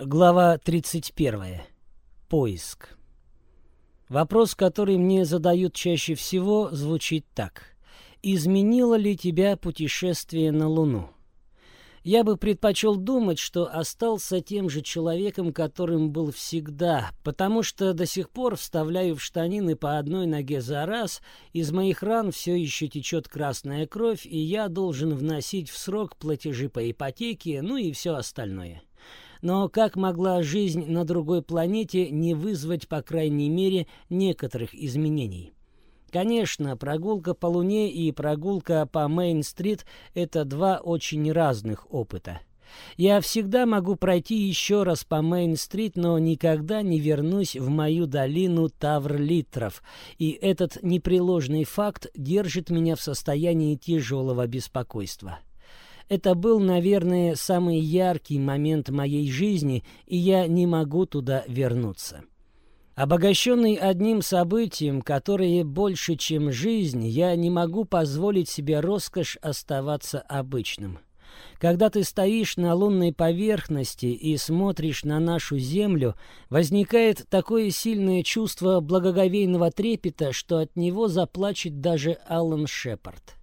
Глава 31. Поиск. Вопрос, который мне задают чаще всего, звучит так. Изменило ли тебя путешествие на Луну? Я бы предпочел думать, что остался тем же человеком, которым был всегда, потому что до сих пор вставляю в штанины по одной ноге за раз, из моих ран все еще течет красная кровь, и я должен вносить в срок платежи по ипотеке, ну и все остальное. Но как могла жизнь на другой планете не вызвать, по крайней мере, некоторых изменений? Конечно, прогулка по Луне и прогулка по Мейн-стрит – это два очень разных опыта. Я всегда могу пройти еще раз по Мейн-стрит, но никогда не вернусь в мою долину Тавр-Литров, и этот непреложный факт держит меня в состоянии тяжелого беспокойства. Это был, наверное, самый яркий момент моей жизни, и я не могу туда вернуться. Обогащенный одним событием, которое больше, чем жизнь, я не могу позволить себе роскошь оставаться обычным. Когда ты стоишь на лунной поверхности и смотришь на нашу Землю, возникает такое сильное чувство благоговейного трепета, что от него заплачет даже Аллан Шепард.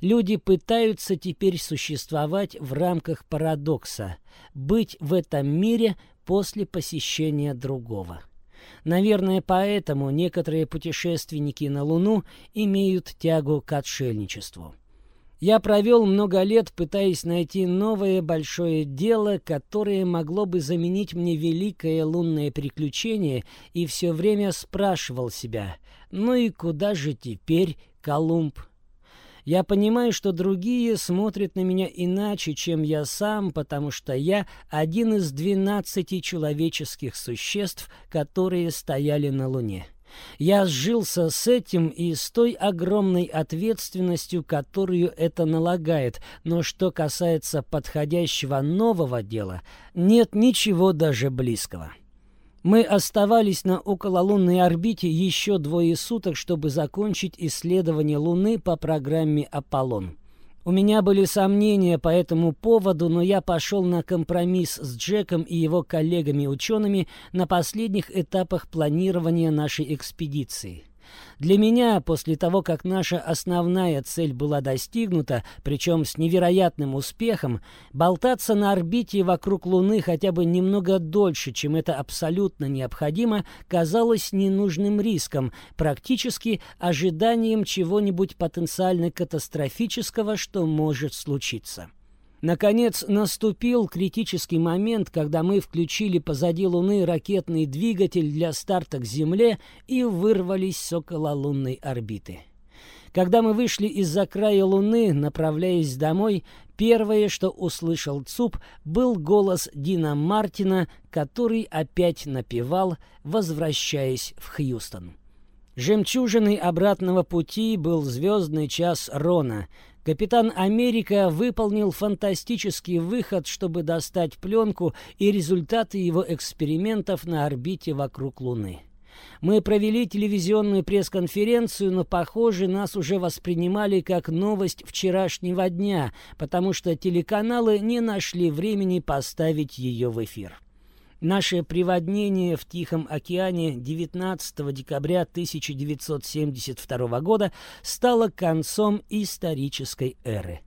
Люди пытаются теперь существовать в рамках парадокса, быть в этом мире после посещения другого. Наверное, поэтому некоторые путешественники на Луну имеют тягу к отшельничеству. Я провел много лет, пытаясь найти новое большое дело, которое могло бы заменить мне великое лунное приключение, и все время спрашивал себя, ну и куда же теперь Колумб я понимаю, что другие смотрят на меня иначе, чем я сам, потому что я один из двенадцати человеческих существ, которые стояли на Луне. Я сжился с этим и с той огромной ответственностью, которую это налагает, но что касается подходящего нового дела, нет ничего даже близкого. Мы оставались на окололунной орбите еще двое суток, чтобы закончить исследование Луны по программе «Аполлон». У меня были сомнения по этому поводу, но я пошел на компромисс с Джеком и его коллегами-учеными на последних этапах планирования нашей экспедиции. Для меня, после того, как наша основная цель была достигнута, причем с невероятным успехом, болтаться на орбите вокруг Луны хотя бы немного дольше, чем это абсолютно необходимо, казалось ненужным риском, практически ожиданием чего-нибудь потенциально катастрофического, что может случиться. Наконец наступил критический момент, когда мы включили позади Луны ракетный двигатель для старта к Земле и вырвались с окололунной орбиты. Когда мы вышли из-за края Луны, направляясь домой, первое, что услышал ЦУП, был голос Дина Мартина, который опять напевал, возвращаясь в Хьюстон. Жемчужиной обратного пути был звездный час Рона, Капитан Америка выполнил фантастический выход, чтобы достать пленку и результаты его экспериментов на орбите вокруг Луны. Мы провели телевизионную пресс-конференцию, но, похоже, нас уже воспринимали как новость вчерашнего дня, потому что телеканалы не нашли времени поставить ее в эфир. Наше приводнение в Тихом океане 19 декабря 1972 года стало концом исторической эры.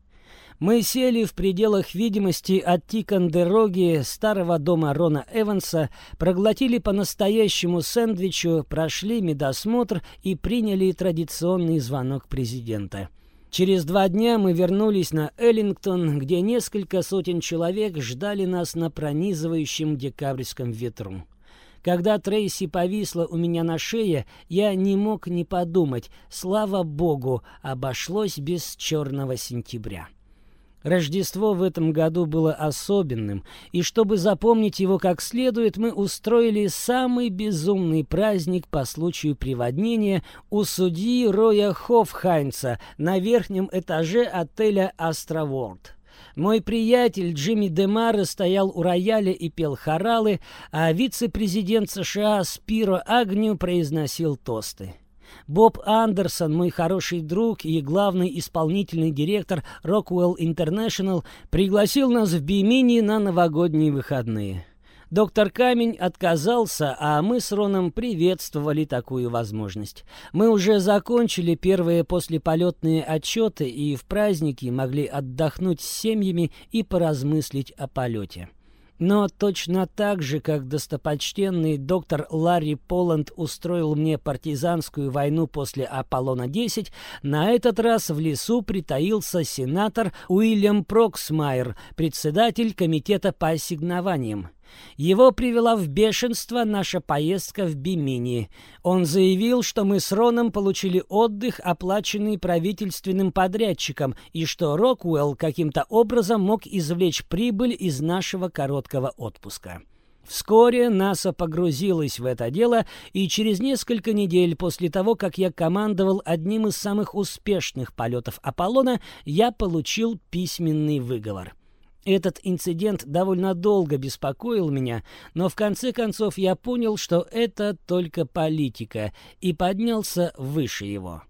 Мы сели в пределах видимости от Тикандероги, старого дома Рона Эванса, проглотили по-настоящему сэндвичу, прошли медосмотр и приняли традиционный звонок президента – Через два дня мы вернулись на Эллингтон, где несколько сотен человек ждали нас на пронизывающем декабрьском ветру. Когда Трейси повисла у меня на шее, я не мог не подумать, слава богу, обошлось без черного сентября. Рождество в этом году было особенным, и чтобы запомнить его как следует, мы устроили самый безумный праздник по случаю приводнения у судьи Роя Хофхайнца на верхнем этаже отеля «Астроворд». Мой приятель Джимми Демара стоял у рояля и пел хоралы, а вице-президент США Спиро Агню произносил тосты. Боб Андерсон, мой хороший друг и главный исполнительный директор Rockwell International, пригласил нас в Бимини на новогодние выходные. Доктор Камень отказался, а мы с Роном приветствовали такую возможность. Мы уже закончили первые послеполетные отчеты и в праздники могли отдохнуть с семьями и поразмыслить о полете. Но точно так же, как достопочтенный доктор Ларри Поланд устроил мне партизанскую войну после Аполлона-10, на этот раз в лесу притаился сенатор Уильям Проксмайер, председатель комитета по ассигнованиям. Его привела в бешенство наша поездка в Бимини. Он заявил, что мы с Роном получили отдых, оплаченный правительственным подрядчиком, и что Роквелл каким-то образом мог извлечь прибыль из нашего короткого отпуска. Вскоре НАСА погрузилась в это дело, и через несколько недель после того, как я командовал одним из самых успешных полетов Аполлона, я получил письменный выговор. Этот инцидент довольно долго беспокоил меня, но в конце концов я понял, что это только политика, и поднялся выше его.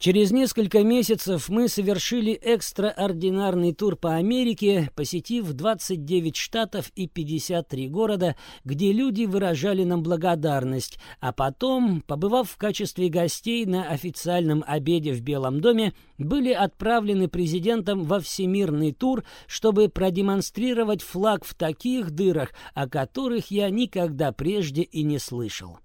Через несколько месяцев мы совершили экстраординарный тур по Америке, посетив 29 штатов и 53 города, где люди выражали нам благодарность, а потом, побывав в качестве гостей на официальном обеде в Белом доме, были отправлены президентом во всемирный тур, чтобы продемонстрировать флаг в таких дырах, о которых я никогда прежде и не слышал.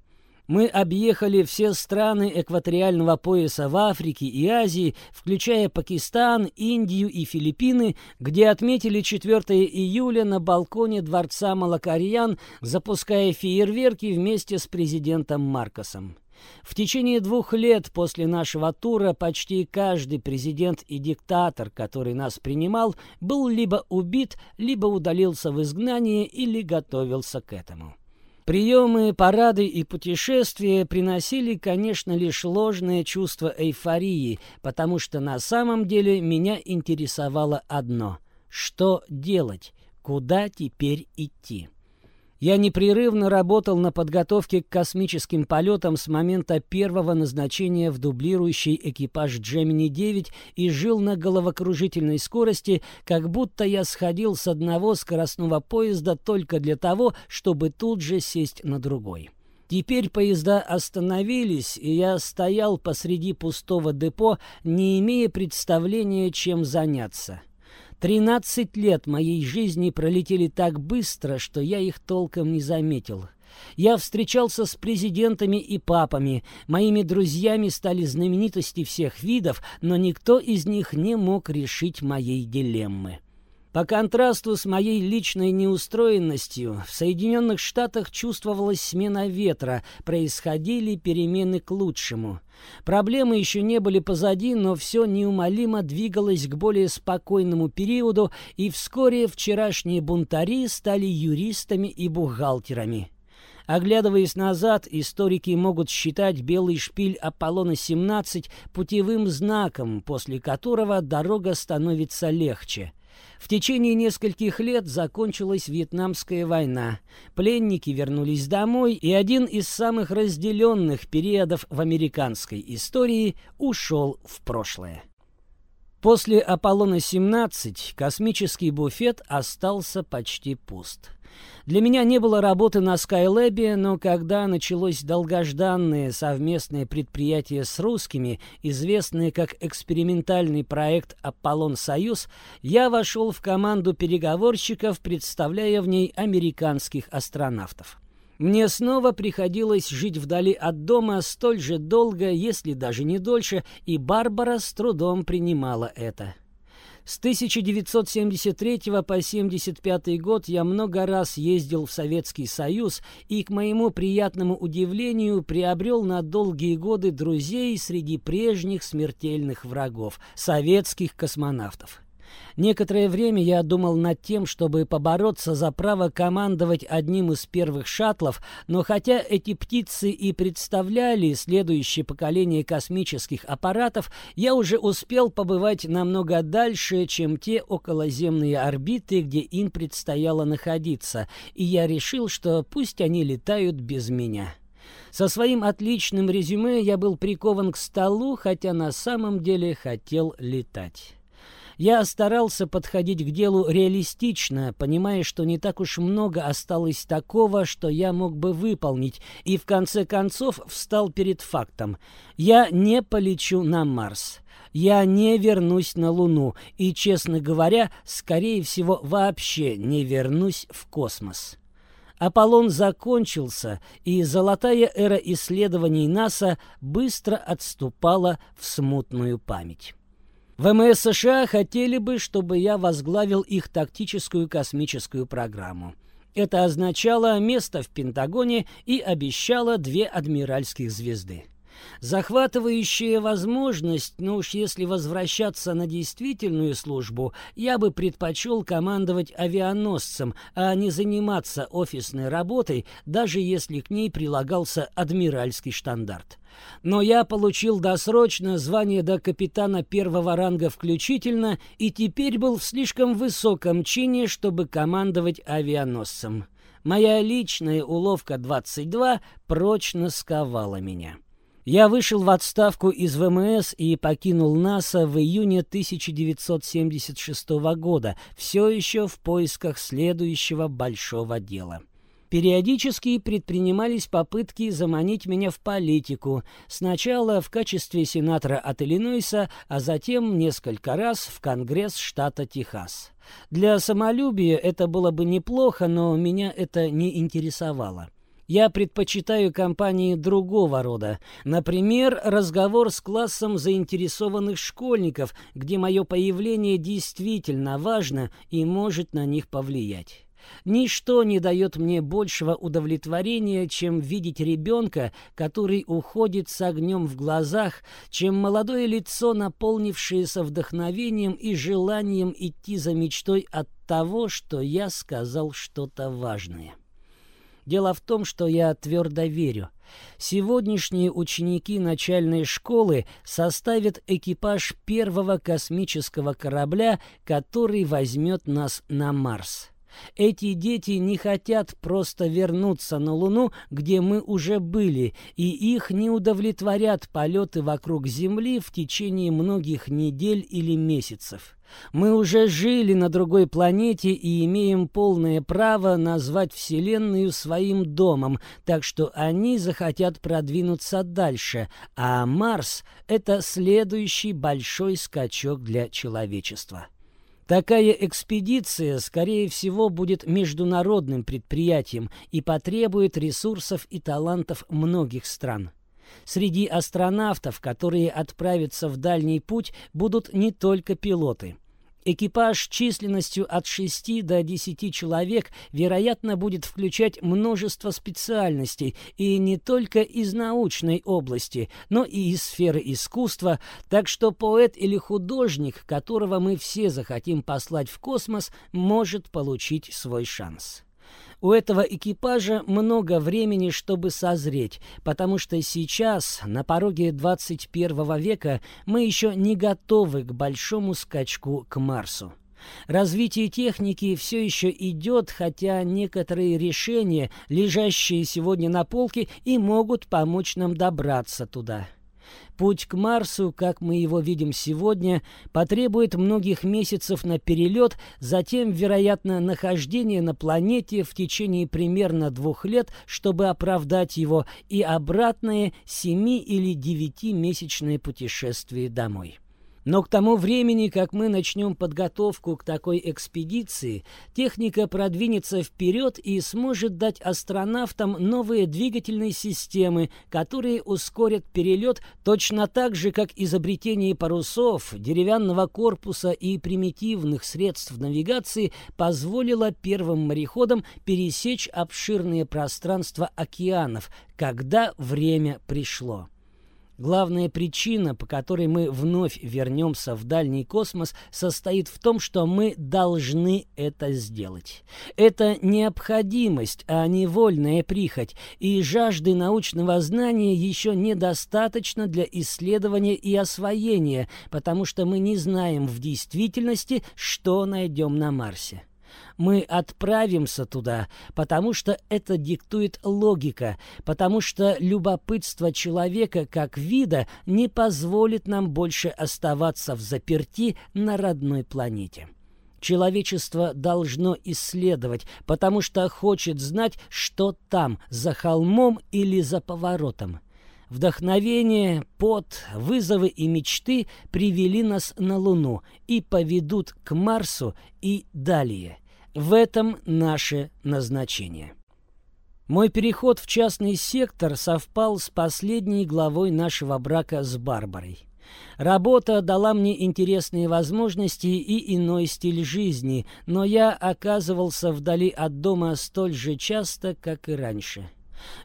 Мы объехали все страны экваториального пояса в Африке и Азии, включая Пакистан, Индию и Филиппины, где отметили 4 июля на балконе дворца Малакарьян, запуская фейерверки вместе с президентом Маркосом. В течение двух лет после нашего тура почти каждый президент и диктатор, который нас принимал, был либо убит, либо удалился в изгнание или готовился к этому. Приемы, парады и путешествия приносили, конечно, лишь ложное чувство эйфории, потому что на самом деле меня интересовало одно — что делать, куда теперь идти. Я непрерывно работал на подготовке к космическим полетам с момента первого назначения в дублирующий экипаж Gemini-9 и жил на головокружительной скорости, как будто я сходил с одного скоростного поезда только для того, чтобы тут же сесть на другой. Теперь поезда остановились, и я стоял посреди пустого депо, не имея представления, чем заняться. Тринадцать лет моей жизни пролетели так быстро, что я их толком не заметил. Я встречался с президентами и папами, моими друзьями стали знаменитости всех видов, но никто из них не мог решить моей дилеммы. По контрасту с моей личной неустроенностью, в Соединенных Штатах чувствовалась смена ветра, происходили перемены к лучшему. Проблемы еще не были позади, но все неумолимо двигалось к более спокойному периоду, и вскоре вчерашние бунтари стали юристами и бухгалтерами. Оглядываясь назад, историки могут считать белый шпиль Аполлона-17 путевым знаком, после которого дорога становится легче – в течение нескольких лет закончилась Вьетнамская война. Пленники вернулись домой, и один из самых разделенных периодов в американской истории ушел в прошлое. После Аполлона-17 космический буфет остался почти пуст. Для меня не было работы на Skylab, но когда началось долгожданное совместное предприятие с русскими, известное как экспериментальный проект «Аполлон-Союз», я вошел в команду переговорщиков, представляя в ней американских астронавтов. Мне снова приходилось жить вдали от дома столь же долго, если даже не дольше, и Барбара с трудом принимала это. С 1973 по 1975 год я много раз ездил в Советский Союз и, к моему приятному удивлению, приобрел на долгие годы друзей среди прежних смертельных врагов – советских космонавтов. Некоторое время я думал над тем, чтобы побороться за право командовать одним из первых шаттлов, но хотя эти птицы и представляли следующее поколение космических аппаратов, я уже успел побывать намного дальше, чем те околоземные орбиты, где им предстояло находиться, и я решил, что пусть они летают без меня. Со своим отличным резюме я был прикован к столу, хотя на самом деле хотел летать. Я старался подходить к делу реалистично, понимая, что не так уж много осталось такого, что я мог бы выполнить, и в конце концов встал перед фактом. Я не полечу на Марс. Я не вернусь на Луну и, честно говоря, скорее всего, вообще не вернусь в космос. Аполлон закончился, и золотая эра исследований НАСА быстро отступала в смутную память. ВМС США хотели бы, чтобы я возглавил их тактическую космическую программу. Это означало место в Пентагоне и обещало две адмиральских звезды. Захватывающая возможность, но уж если возвращаться на действительную службу, я бы предпочел командовать авианосцем, а не заниматься офисной работой, даже если к ней прилагался адмиральский штандарт. Но я получил досрочно звание до капитана первого ранга включительно и теперь был в слишком высоком чине, чтобы командовать авианосцем. Моя личная уловка 22 прочно сковала меня. Я вышел в отставку из ВМС и покинул НАСА в июне 1976 года, все еще в поисках следующего большого дела. Периодически предпринимались попытки заманить меня в политику, сначала в качестве сенатора от Иллинойса, а затем несколько раз в Конгресс штата Техас. Для самолюбия это было бы неплохо, но меня это не интересовало. Я предпочитаю компании другого рода. Например, разговор с классом заинтересованных школьников, где мое появление действительно важно и может на них повлиять. Ничто не дает мне большего удовлетворения, чем видеть ребенка, который уходит с огнем в глазах, чем молодое лицо, наполнившееся вдохновением и желанием идти за мечтой от того, что я сказал что-то важное. Дело в том, что я твердо верю. Сегодняшние ученики начальной школы составят экипаж первого космического корабля, который возьмет нас на Марс. Эти дети не хотят просто вернуться на Луну, где мы уже были, и их не удовлетворят полеты вокруг Земли в течение многих недель или месяцев. Мы уже жили на другой планете и имеем полное право назвать Вселенную своим домом, так что они захотят продвинуться дальше, а Марс — это следующий большой скачок для человечества. Такая экспедиция, скорее всего, будет международным предприятием и потребует ресурсов и талантов многих стран. Среди астронавтов, которые отправятся в дальний путь, будут не только пилоты – Экипаж численностью от 6 до 10 человек, вероятно, будет включать множество специальностей, и не только из научной области, но и из сферы искусства, так что поэт или художник, которого мы все захотим послать в космос, может получить свой шанс. У этого экипажа много времени, чтобы созреть, потому что сейчас, на пороге 21 века, мы еще не готовы к большому скачку к Марсу. Развитие техники все еще идет, хотя некоторые решения, лежащие сегодня на полке, и могут помочь нам добраться туда. Путь к Марсу, как мы его видим сегодня, потребует многих месяцев на перелет, затем, вероятно, нахождение на планете в течение примерно двух лет, чтобы оправдать его, и обратное семи- или девятимесячное путешествие домой. Но к тому времени, как мы начнем подготовку к такой экспедиции, техника продвинется вперед и сможет дать астронавтам новые двигательные системы, которые ускорят перелет точно так же, как изобретение парусов, деревянного корпуса и примитивных средств навигации позволило первым мореходам пересечь обширные пространства океанов, когда время пришло. Главная причина, по которой мы вновь вернемся в дальний космос, состоит в том, что мы должны это сделать. Это необходимость, а не вольная прихоть, и жажды научного знания еще недостаточно для исследования и освоения, потому что мы не знаем в действительности, что найдем на Марсе. Мы отправимся туда, потому что это диктует логика, потому что любопытство человека как вида не позволит нам больше оставаться в заперти на родной планете. Человечество должно исследовать, потому что хочет знать, что там, за холмом или за поворотом. Вдохновение, пот, вызовы и мечты привели нас на Луну и поведут к Марсу и далее. В этом наше назначение. Мой переход в частный сектор совпал с последней главой нашего брака с Барбарой. Работа дала мне интересные возможности и иной стиль жизни, но я оказывался вдали от дома столь же часто, как и раньше.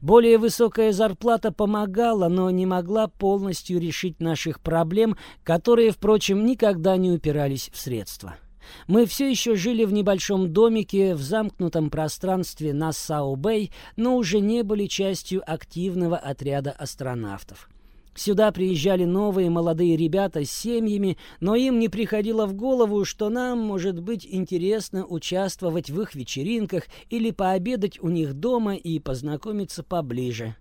Более высокая зарплата помогала, но не могла полностью решить наших проблем, которые, впрочем, никогда не упирались в средства. Мы все еще жили в небольшом домике в замкнутом пространстве на Сау-Бэй, но уже не были частью активного отряда астронавтов. Сюда приезжали новые молодые ребята с семьями, но им не приходило в голову, что нам может быть интересно участвовать в их вечеринках или пообедать у них дома и познакомиться поближе.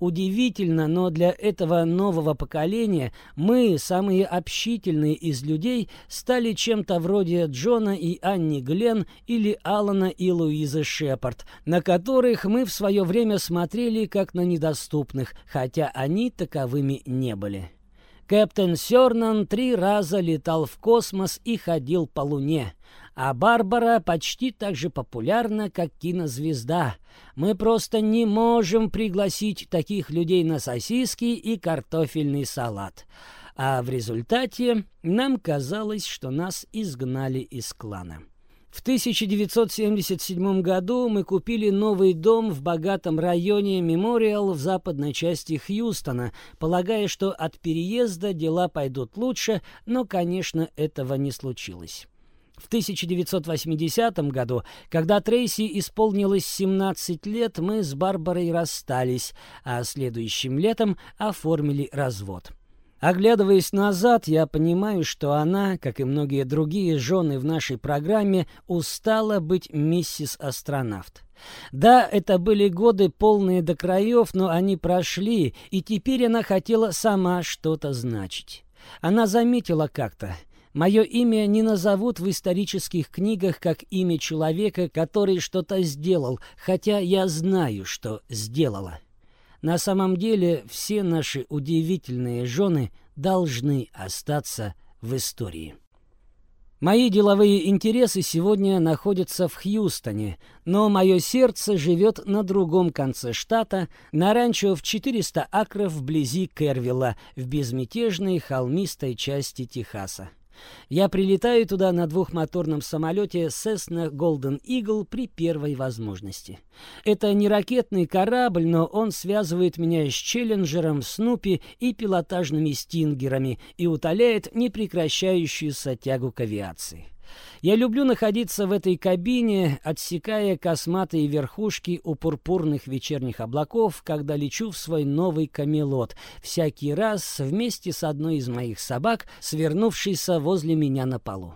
Удивительно, но для этого нового поколения мы, самые общительные из людей, стали чем-то вроде Джона и Анни Глен или Алана и Луизы Шепард, на которых мы в свое время смотрели как на недоступных, хотя они таковыми не были. Кэптен Сёрнан три раза летал в космос и ходил по Луне а Барбара почти так же популярна, как кинозвезда. Мы просто не можем пригласить таких людей на сосиски и картофельный салат. А в результате нам казалось, что нас изгнали из клана. В 1977 году мы купили новый дом в богатом районе Мемориал в западной части Хьюстона, полагая, что от переезда дела пойдут лучше, но, конечно, этого не случилось. В 1980 году, когда Трейси исполнилось 17 лет, мы с Барбарой расстались, а следующим летом оформили развод. Оглядываясь назад, я понимаю, что она, как и многие другие жены в нашей программе, устала быть миссис астронавт. Да, это были годы полные до краев, но они прошли, и теперь она хотела сама что-то значить. Она заметила как-то — Мое имя не назовут в исторических книгах как имя человека, который что-то сделал, хотя я знаю, что сделала. На самом деле все наши удивительные жены должны остаться в истории. Мои деловые интересы сегодня находятся в Хьюстоне, но мое сердце живет на другом конце штата, на ранчо в 400 акров вблизи Кервилла, в безмятежной холмистой части Техаса. Я прилетаю туда на двухмоторном самолете Cessna Golden Eagle при первой возможности. Это не ракетный корабль, но он связывает меня с Челленджером, Снупи и пилотажными стингерами и утоляет непрекращающуюся тягу к авиации. Я люблю находиться в этой кабине, отсекая косматые верхушки у пурпурных вечерних облаков, когда лечу в свой новый камелот, всякий раз вместе с одной из моих собак, свернувшейся возле меня на полу.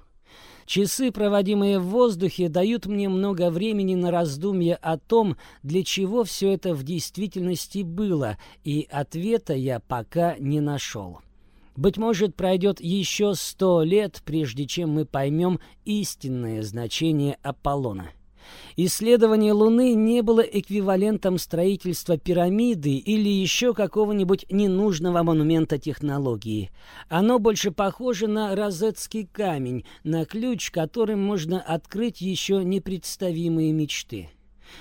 Часы, проводимые в воздухе, дают мне много времени на раздумье о том, для чего все это в действительности было, и ответа я пока не нашел. Быть может, пройдет еще сто лет, прежде чем мы поймем истинное значение Аполлона. Исследование Луны не было эквивалентом строительства пирамиды или еще какого-нибудь ненужного монумента технологии. Оно больше похоже на розетский камень, на ключ, которым можно открыть еще непредставимые мечты.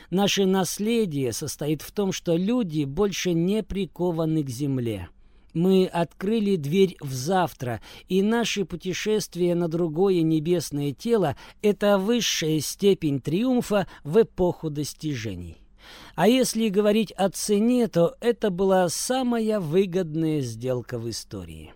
Наше наследие состоит в том, что люди больше не прикованы к Земле. Мы открыли дверь в завтра, и наше путешествие на другое небесное тело — это высшая степень триумфа в эпоху достижений. А если говорить о цене, то это была самая выгодная сделка в истории.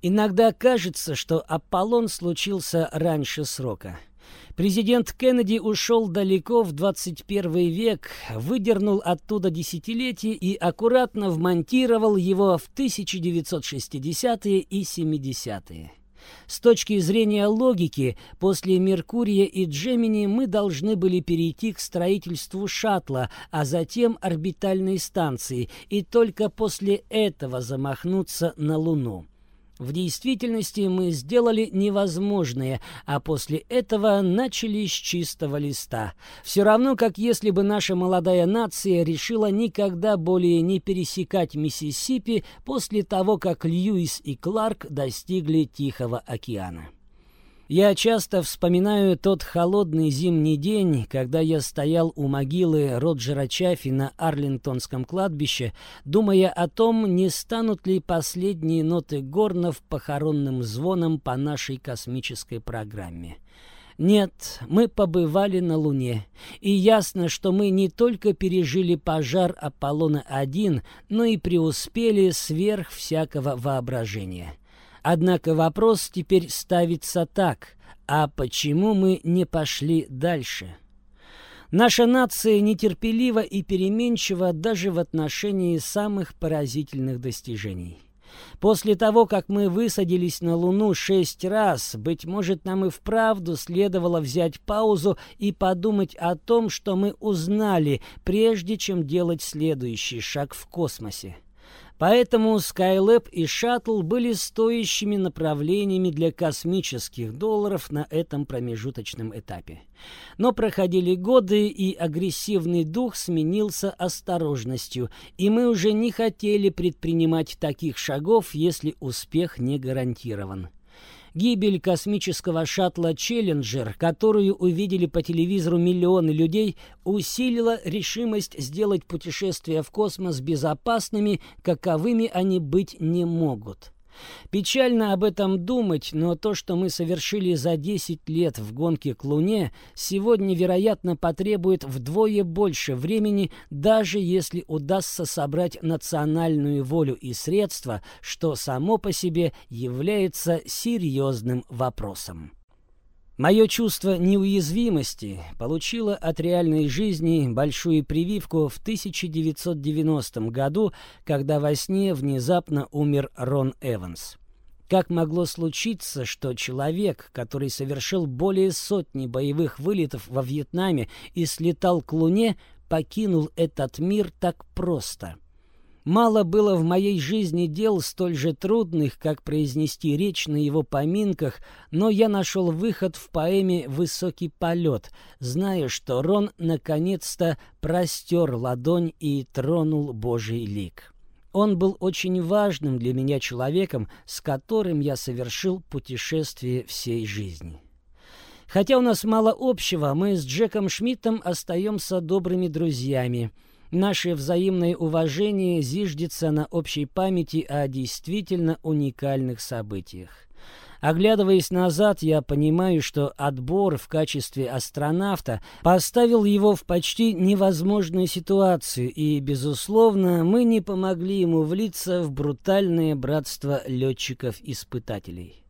Иногда кажется, что Аполлон случился раньше срока — Президент Кеннеди ушел далеко в 21 век, выдернул оттуда десятилетие и аккуратно вмонтировал его в 1960-е и 70-е. С точки зрения логики, после Меркурия и Джемини мы должны были перейти к строительству шаттла, а затем орбитальной станции, и только после этого замахнуться на Луну. В действительности мы сделали невозможное, а после этого начали с чистого листа. Все равно, как если бы наша молодая нация решила никогда более не пересекать Миссисипи после того, как Льюис и Кларк достигли Тихого океана. Я часто вспоминаю тот холодный зимний день, когда я стоял у могилы Роджера Чаффи на Арлингтонском кладбище, думая о том, не станут ли последние ноты горнов похоронным звоном по нашей космической программе. Нет, мы побывали на Луне, и ясно, что мы не только пережили пожар Аполлона-1, но и преуспели сверх всякого воображения. Однако вопрос теперь ставится так, а почему мы не пошли дальше? Наша нация нетерпелива и переменчива даже в отношении самых поразительных достижений. После того, как мы высадились на Луну шесть раз, быть может, нам и вправду следовало взять паузу и подумать о том, что мы узнали, прежде чем делать следующий шаг в космосе. Поэтому Skylab и Shuttle были стоящими направлениями для космических долларов на этом промежуточном этапе. Но проходили годы, и агрессивный дух сменился осторожностью, и мы уже не хотели предпринимать таких шагов, если успех не гарантирован. Гибель космического шаттла «Челленджер», которую увидели по телевизору миллионы людей, усилила решимость сделать путешествия в космос безопасными, каковыми они быть не могут. Печально об этом думать, но то, что мы совершили за 10 лет в гонке к Луне, сегодня, вероятно, потребует вдвое больше времени, даже если удастся собрать национальную волю и средства, что само по себе является серьезным вопросом. Мое чувство неуязвимости получило от реальной жизни большую прививку в 1990 году, когда во сне внезапно умер Рон Эванс. Как могло случиться, что человек, который совершил более сотни боевых вылетов во Вьетнаме и слетал к Луне, покинул этот мир так просто? Мало было в моей жизни дел столь же трудных, как произнести речь на его поминках, но я нашел выход в поэме «Высокий полет», зная, что Рон наконец-то простер ладонь и тронул Божий лик. Он был очень важным для меня человеком, с которым я совершил путешествие всей жизни. Хотя у нас мало общего, мы с Джеком Шмидтом остаемся добрыми друзьями – Наше взаимное уважение зиждется на общей памяти о действительно уникальных событиях. Оглядываясь назад, я понимаю, что отбор в качестве астронавта поставил его в почти невозможную ситуацию, и, безусловно, мы не помогли ему влиться в брутальное братство летчиков-испытателей.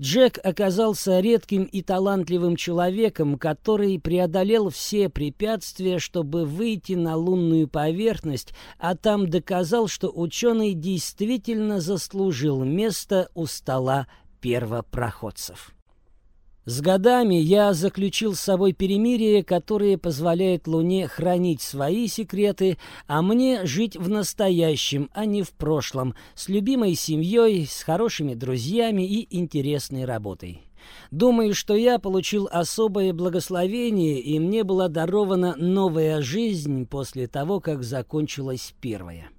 Джек оказался редким и талантливым человеком, который преодолел все препятствия, чтобы выйти на лунную поверхность, а там доказал, что ученый действительно заслужил место у стола первопроходцев. С годами я заключил с собой перемирие, которое позволяет Луне хранить свои секреты, а мне жить в настоящем, а не в прошлом, с любимой семьей, с хорошими друзьями и интересной работой. Думаю, что я получил особое благословение, и мне была дарована новая жизнь после того, как закончилась первая.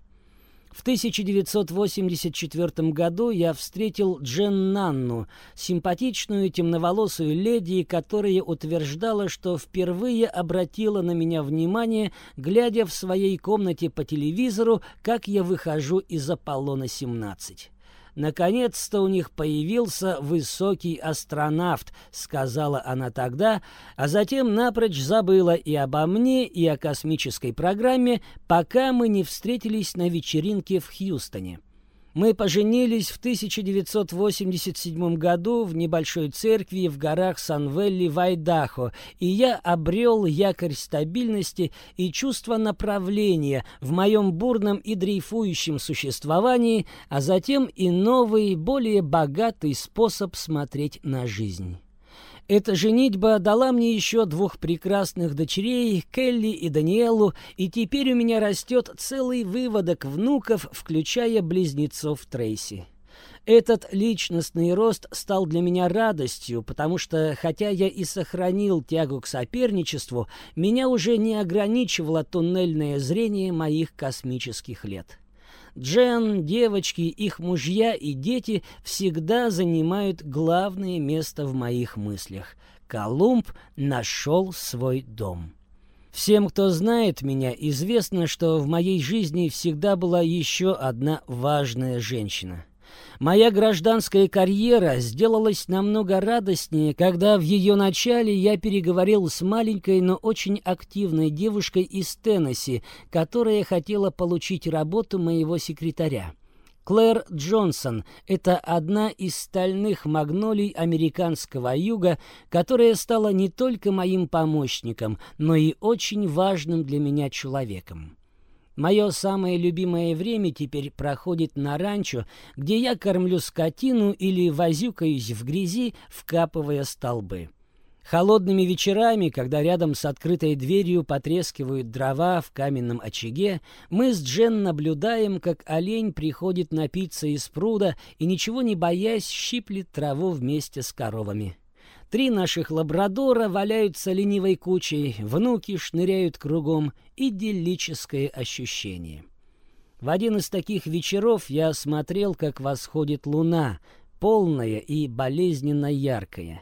В 1984 году я встретил Джен Нанну, симпатичную темноволосую леди, которая утверждала, что впервые обратила на меня внимание, глядя в своей комнате по телевизору, как я выхожу из Аполлона-17. Наконец-то у них появился высокий астронавт, сказала она тогда, а затем напрочь забыла и обо мне, и о космической программе, пока мы не встретились на вечеринке в Хьюстоне. Мы поженились в 1987 году в небольшой церкви в горах Сан-Велли в Айдахо, и я обрел якорь стабильности и чувство направления в моем бурном и дрейфующем существовании, а затем и новый, более богатый способ смотреть на жизнь. Эта женитьба дала мне еще двух прекрасных дочерей, Келли и Даниэлу, и теперь у меня растет целый выводок внуков, включая близнецов Трейси. Этот личностный рост стал для меня радостью, потому что, хотя я и сохранил тягу к соперничеству, меня уже не ограничивало туннельное зрение моих космических лет. Джен, девочки, их мужья и дети всегда занимают главное место в моих мыслях. Колумб нашел свой дом. Всем, кто знает меня, известно, что в моей жизни всегда была еще одна важная женщина — Моя гражданская карьера сделалась намного радостнее, когда в ее начале я переговорил с маленькой, но очень активной девушкой из Теннесси, которая хотела получить работу моего секретаря. Клэр Джонсон – это одна из стальных магнолий американского юга, которая стала не только моим помощником, но и очень важным для меня человеком. Мое самое любимое время теперь проходит на ранчо, где я кормлю скотину или возюкаюсь в грязи, вкапывая столбы. Холодными вечерами, когда рядом с открытой дверью потрескивают дрова в каменном очаге, мы с Джен наблюдаем, как олень приходит напиться из пруда и, ничего не боясь, щиплет траву вместе с коровами. Три наших лабрадора валяются ленивой кучей, внуки шныряют кругом. Идиллическое ощущение. В один из таких вечеров я смотрел, как восходит луна, полная и болезненно яркая.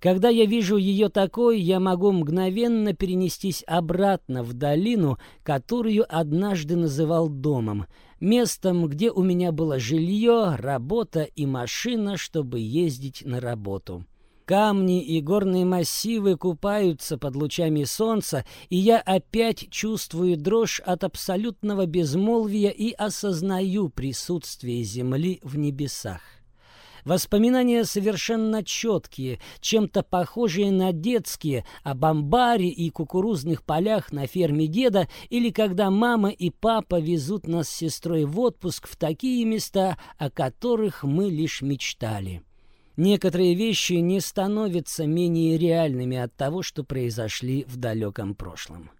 Когда я вижу ее такой, я могу мгновенно перенестись обратно в долину, которую однажды называл домом, местом, где у меня было жилье, работа и машина, чтобы ездить на работу. Камни и горные массивы купаются под лучами солнца, и я опять чувствую дрожь от абсолютного безмолвия и осознаю присутствие Земли в небесах. Воспоминания совершенно четкие, чем-то похожие на детские, о бомбаре и кукурузных полях на ферме деда или когда мама и папа везут нас с сестрой в отпуск в такие места, о которых мы лишь мечтали. Некоторые вещи не становятся менее реальными от того, что произошли в далеком прошлом.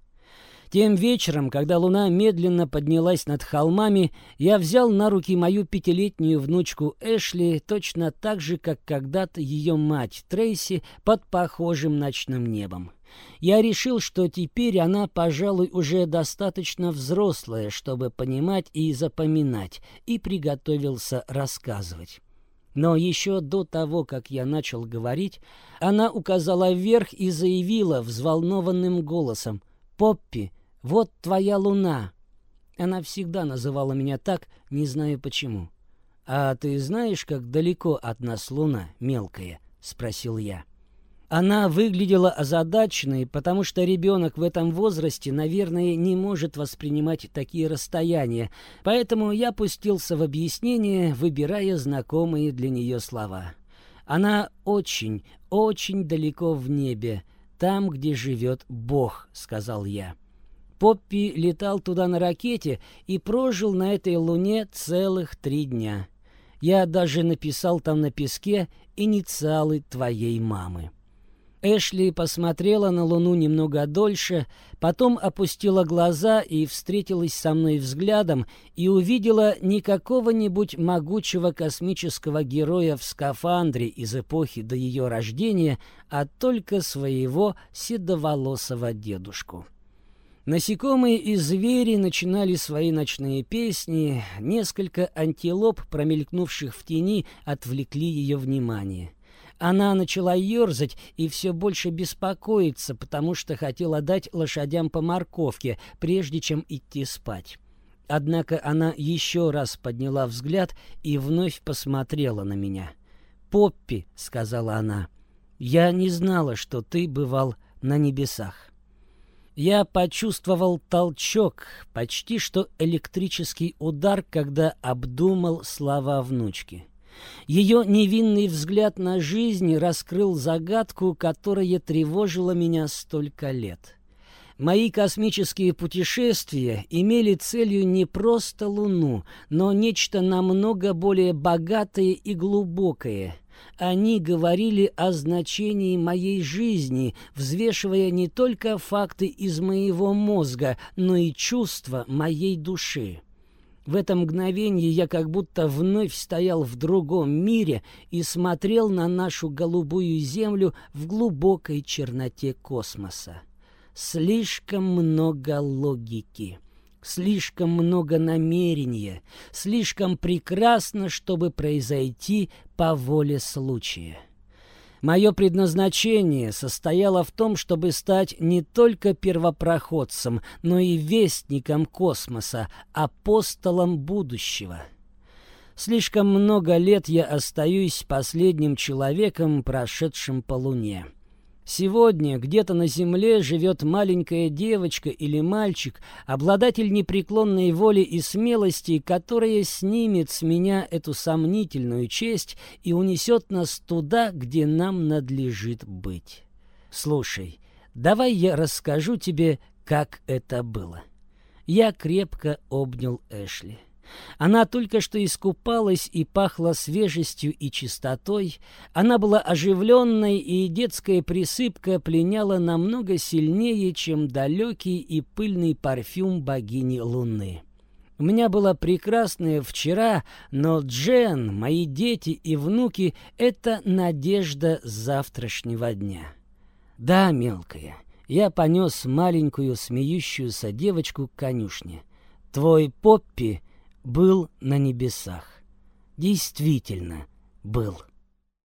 Тем вечером, когда луна медленно поднялась над холмами, я взял на руки мою пятилетнюю внучку Эшли точно так же, как когда-то ее мать Трейси под похожим ночным небом. Я решил, что теперь она, пожалуй, уже достаточно взрослая, чтобы понимать и запоминать, и приготовился рассказывать. Но еще до того, как я начал говорить, она указала вверх и заявила взволнованным голосом «Поппи, вот твоя луна!» Она всегда называла меня так, не знаю почему. «А ты знаешь, как далеко от нас луна, мелкая?» — спросил я. Она выглядела озадаченной, потому что ребенок в этом возрасте, наверное, не может воспринимать такие расстояния, поэтому я пустился в объяснение, выбирая знакомые для нее слова. Она очень, очень далеко в небе, там, где живет Бог, сказал я. Поппи летал туда на ракете и прожил на этой луне целых три дня. Я даже написал там на песке инициалы твоей мамы. Эшли посмотрела на Луну немного дольше, потом опустила глаза и встретилась со мной взглядом и увидела не какого-нибудь могучего космического героя в скафандре из эпохи до ее рождения, а только своего седоволосого дедушку. Насекомые и звери начинали свои ночные песни, несколько антилоп, промелькнувших в тени, отвлекли ее внимание. Она начала ерзать и все больше беспокоиться, потому что хотела дать лошадям по морковке, прежде чем идти спать. Однако она еще раз подняла взгляд и вновь посмотрела на меня. «Поппи», — сказала она, — «я не знала, что ты бывал на небесах». Я почувствовал толчок, почти что электрический удар, когда обдумал слова внучки. Ее невинный взгляд на жизнь раскрыл загадку, которая тревожила меня столько лет. Мои космические путешествия имели целью не просто Луну, но нечто намного более богатое и глубокое. Они говорили о значении моей жизни, взвешивая не только факты из моего мозга, но и чувства моей души. В это мгновение я как будто вновь стоял в другом мире и смотрел на нашу голубую землю в глубокой черноте космоса. Слишком много логики, слишком много намерения, слишком прекрасно, чтобы произойти по воле случая. Мое предназначение состояло в том, чтобы стать не только первопроходцем, но и вестником космоса, апостолом будущего. Слишком много лет я остаюсь последним человеком, прошедшим по Луне. Сегодня где-то на земле живет маленькая девочка или мальчик, обладатель непреклонной воли и смелости, которая снимет с меня эту сомнительную честь и унесет нас туда, где нам надлежит быть. Слушай, давай я расскажу тебе, как это было. Я крепко обнял Эшли. Она только что искупалась и пахла свежестью и чистотой. Она была оживленной, и детская присыпка пленяла намного сильнее, чем далекий и пыльный парфюм богини Луны. У меня была прекрасная вчера, но Джен, мои дети и внуки — это надежда завтрашнего дня. Да, мелкая, я понес маленькую смеющуюся девочку к конюшне. Твой Поппи — был на небесах. Действительно был.